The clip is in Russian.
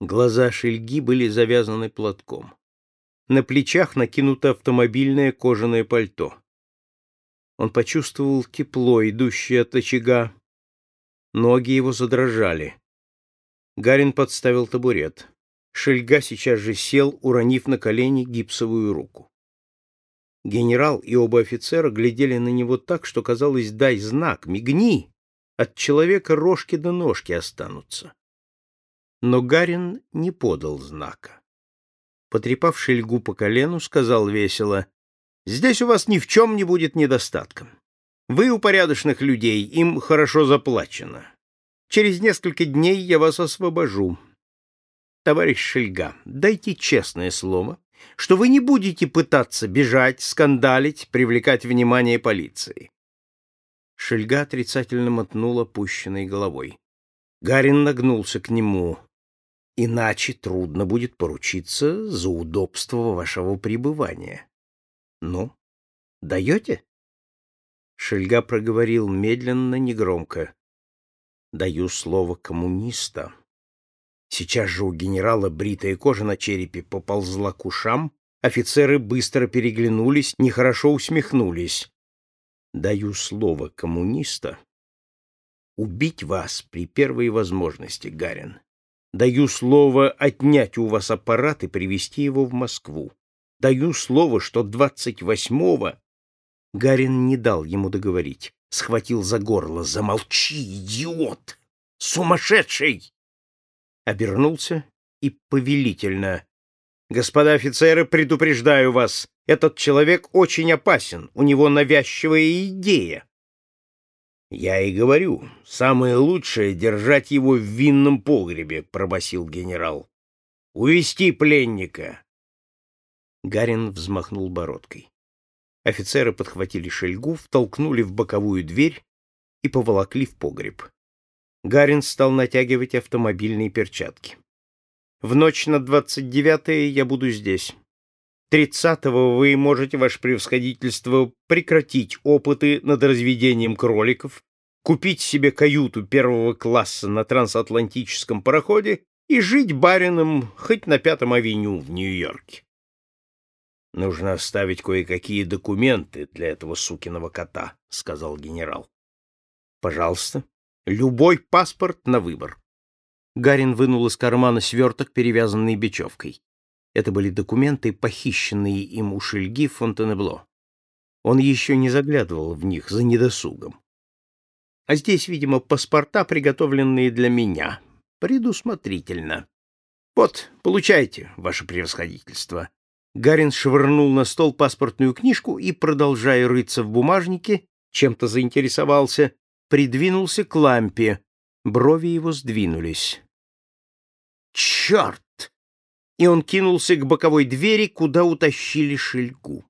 Глаза Шельги были завязаны платком. На плечах накинуто автомобильное кожаное пальто. Он почувствовал тепло, идущее от очага. Ноги его задрожали. Гарин подставил табурет. Шельга сейчас же сел, уронив на колени гипсовую руку. Генерал и оба офицера глядели на него так, что казалось, дай знак, мигни, от человека рожки до ножки останутся. Но Гарин не подал знака. Потрепав Шельгу по колену, сказал весело, «Здесь у вас ни в чем не будет недостатком. Вы у порядочных людей, им хорошо заплачено. Через несколько дней я вас освобожу. Товарищ Шельга, дайте честное слово, что вы не будете пытаться бежать, скандалить, привлекать внимание полиции. Шельга отрицательно мотнула пущенной головой. Гарин нагнулся к нему. Иначе трудно будет поручиться за удобство вашего пребывания. Ну, даете? Шельга проговорил медленно, негромко. Даю слово коммуниста. Сейчас же у генерала бритая кожа на черепе поползла к ушам, офицеры быстро переглянулись, нехорошо усмехнулись. Даю слово коммуниста убить вас при первой возможности, Гарин. Даю слово отнять у вас аппарат и привезти его в Москву. Даю слово, что двадцать восьмого Гарин не дал ему договорить, схватил за горло. Замолчи, идиот! Сумасшедший! обернулся и повелительно. «Господа офицеры, предупреждаю вас, этот человек очень опасен, у него навязчивая идея». «Я и говорю, самое лучшее — держать его в винном погребе», — пробасил генерал. «Увести пленника!» Гарин взмахнул бородкой. Офицеры подхватили шельгу, втолкнули в боковую дверь и поволокли в погреб. Гарин стал натягивать автомобильные перчатки. В ночь на 29-е я буду здесь. 30-го вы можете, ваше превосходительство, прекратить опыты над разведением кроликов, купить себе каюту первого класса на трансатлантическом пароходе и жить барином хоть на Пятом авеню в Нью-Йорке. Нужно оставить кое-какие документы для этого сукиного кота, сказал генерал. Пожалуйста. Любой паспорт на выбор. Гарин вынул из кармана сверток, перевязанный бечевкой. Это были документы, похищенные им у Шельги в Фонтенебло. Он еще не заглядывал в них за недосугом. А здесь, видимо, паспорта, приготовленные для меня. Предусмотрительно. Вот, получайте, ваше превосходительство. Гарин швырнул на стол паспортную книжку и, продолжая рыться в бумажнике, чем-то заинтересовался, придвинулся к лампе. Брови его сдвинулись. «Черт!» И он кинулся к боковой двери, куда утащили шельгу.